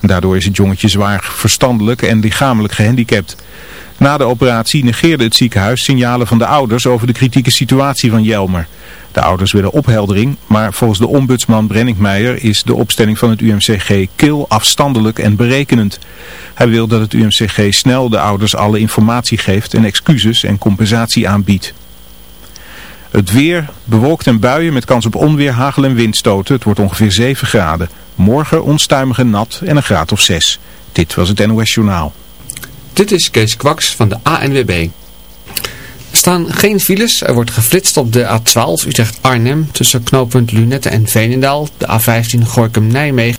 Daardoor is het jongetje zwaar verstandelijk en lichamelijk gehandicapt. Na de operatie negeerde het ziekenhuis signalen van de ouders over de kritieke situatie van Jelmer. De ouders willen opheldering, maar volgens de ombudsman Brenning Meijer is de opstelling van het UMCG kil, afstandelijk en berekenend. Hij wil dat het UMCG snel de ouders alle informatie geeft en excuses en compensatie aanbiedt. Het weer, bewolkt en buien met kans op onweer, hagel en windstoten. Het wordt ongeveer 7 graden. Morgen onstuimig en nat en een graad of 6. Dit was het NOS Journaal. Dit is Kees Kwaks van de ANWB. Er staan geen files. Er wordt geflitst op de A12 Utrecht-Arnhem tussen knooppunt Lunette en Veenendaal. De A15 Gorkum-Nijmegen.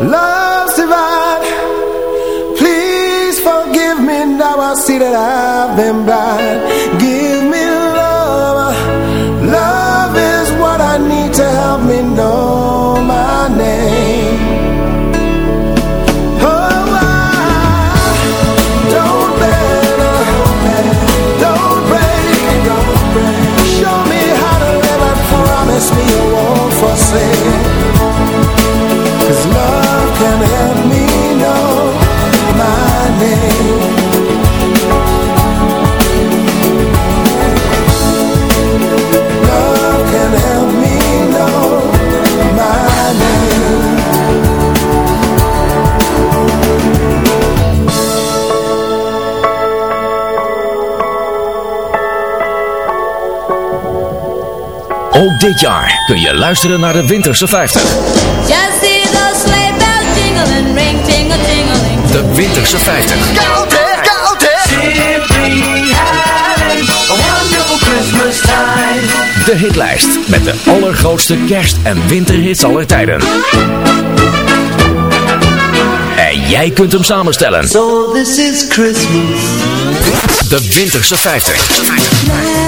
love divine. Please forgive me now. I see that I've been blind. Ook dit jaar kun je luisteren naar de Winterse 50. Just see those sleigh bells jingling, ring, tingle, tingling. De Winterse 50. Koud hè, koud hè. Simply having a wonderful Christmas time. De hitlijst met de allergrootste kerst- en winterhits aller tijden. En jij kunt hem samenstellen. So this is Christmas. De Winterse 50.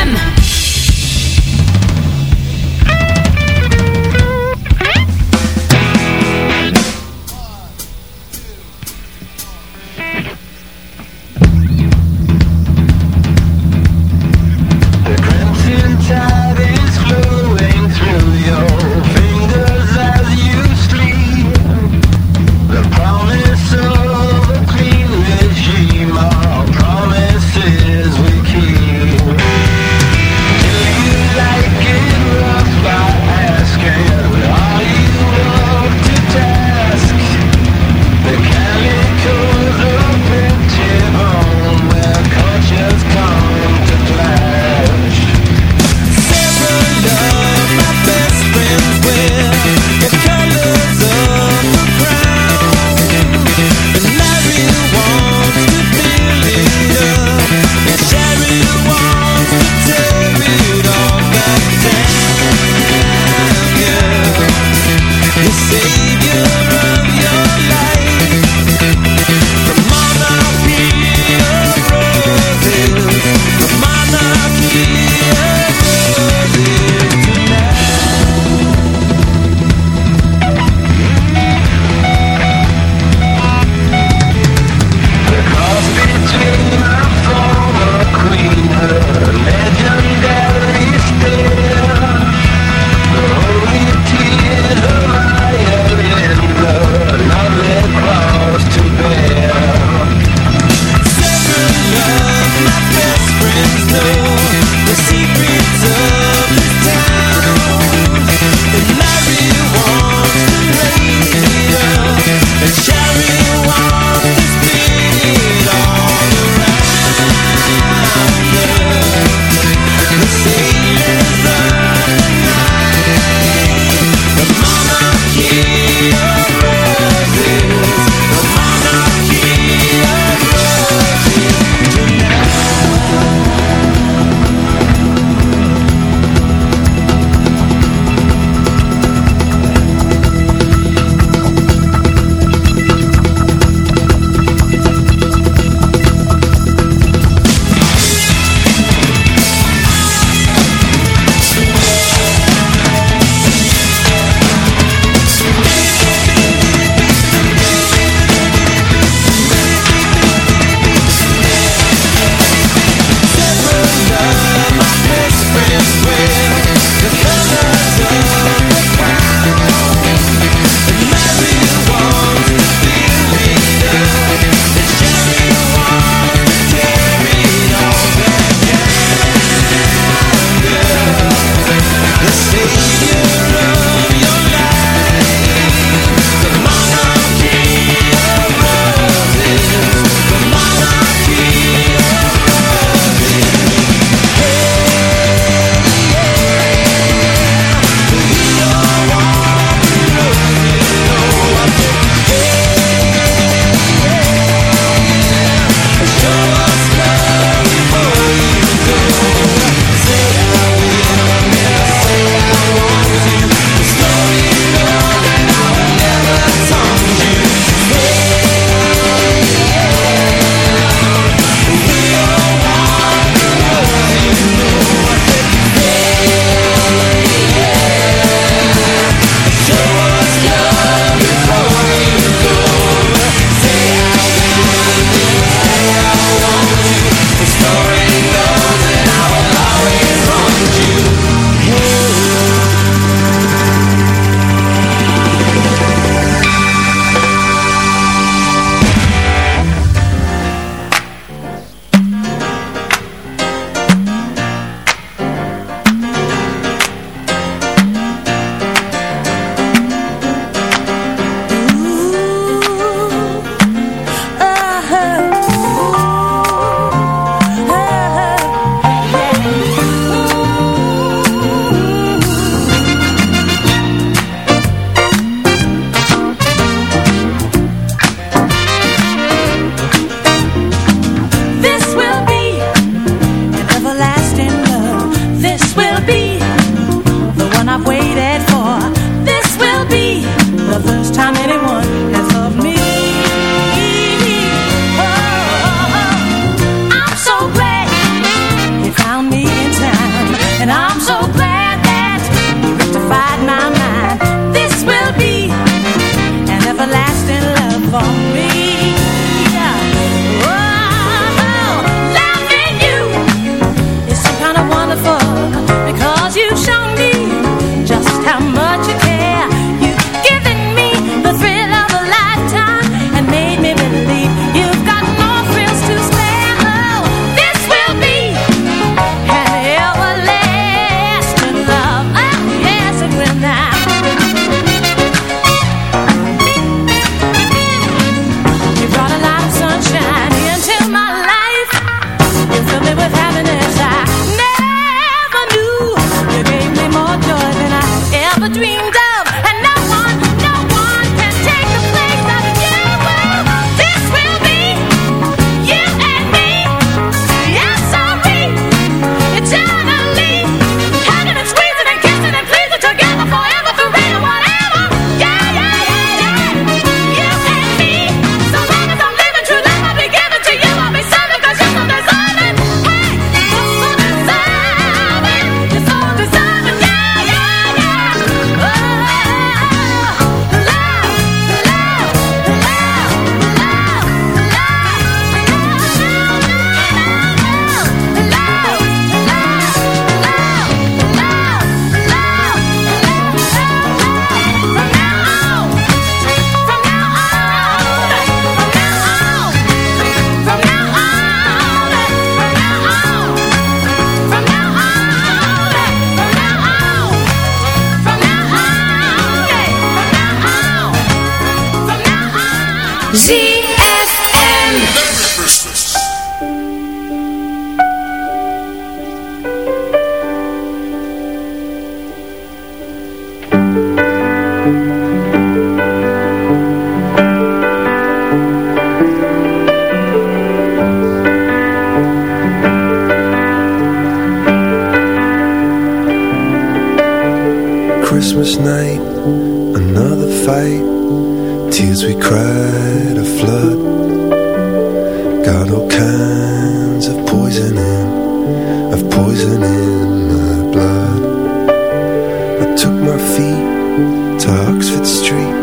to Oxford Street.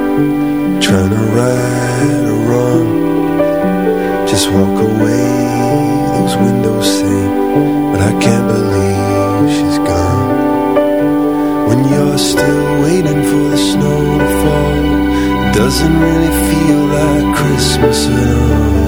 Trying to right or wrong. Just walk away, those windows say But I can't believe she's gone. When you're still for the snow to fall It doesn't really feel like Christmas at all.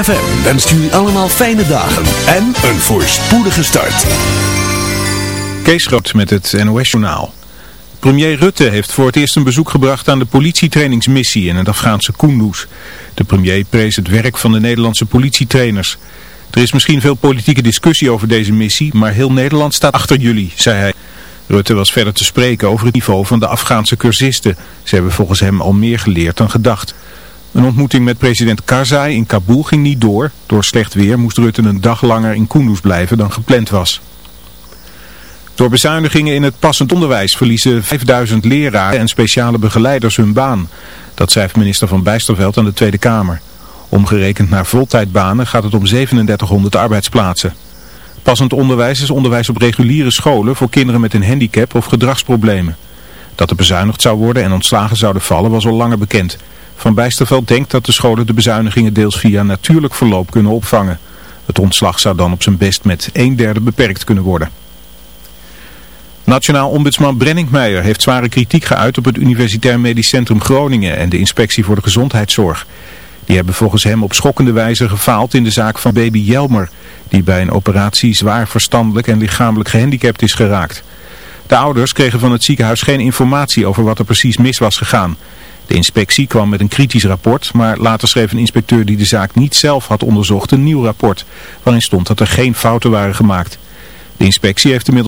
ZFM wenst jullie allemaal fijne dagen en een voorspoedige start. Kees Groot met het NOS-journaal. Premier Rutte heeft voor het eerst een bezoek gebracht aan de politietrainingsmissie in het Afghaanse Kunduz. De premier prees het werk van de Nederlandse politietrainers. Er is misschien veel politieke discussie over deze missie, maar heel Nederland staat achter jullie, zei hij. Rutte was verder te spreken over het niveau van de Afghaanse cursisten. Ze hebben volgens hem al meer geleerd dan gedacht. Een ontmoeting met president Karzai in Kabul ging niet door. Door slecht weer moest Rutte een dag langer in Kunduz blijven dan gepland was. Door bezuinigingen in het passend onderwijs verliezen 5000 leraren en speciale begeleiders hun baan. Dat zei minister Van Bijsterveld aan de Tweede Kamer. Omgerekend naar voltijdbanen gaat het om 3700 arbeidsplaatsen. Passend onderwijs is onderwijs op reguliere scholen voor kinderen met een handicap of gedragsproblemen. Dat er bezuinigd zou worden en ontslagen zouden vallen was al langer bekend. Van Bijsterveld denkt dat de scholen de bezuinigingen deels via natuurlijk verloop kunnen opvangen. Het ontslag zou dan op zijn best met een derde beperkt kunnen worden. Nationaal ombudsman Brenningmeijer heeft zware kritiek geuit op het Universitair Medisch Centrum Groningen en de Inspectie voor de Gezondheidszorg. Die hebben volgens hem op schokkende wijze gefaald in de zaak van baby Jelmer, die bij een operatie zwaar verstandelijk en lichamelijk gehandicapt is geraakt. De ouders kregen van het ziekenhuis geen informatie over wat er precies mis was gegaan. De inspectie kwam met een kritisch rapport, maar later schreef een inspecteur die de zaak niet zelf had onderzocht een nieuw rapport, waarin stond dat er geen fouten waren gemaakt. De inspectie heeft inmiddels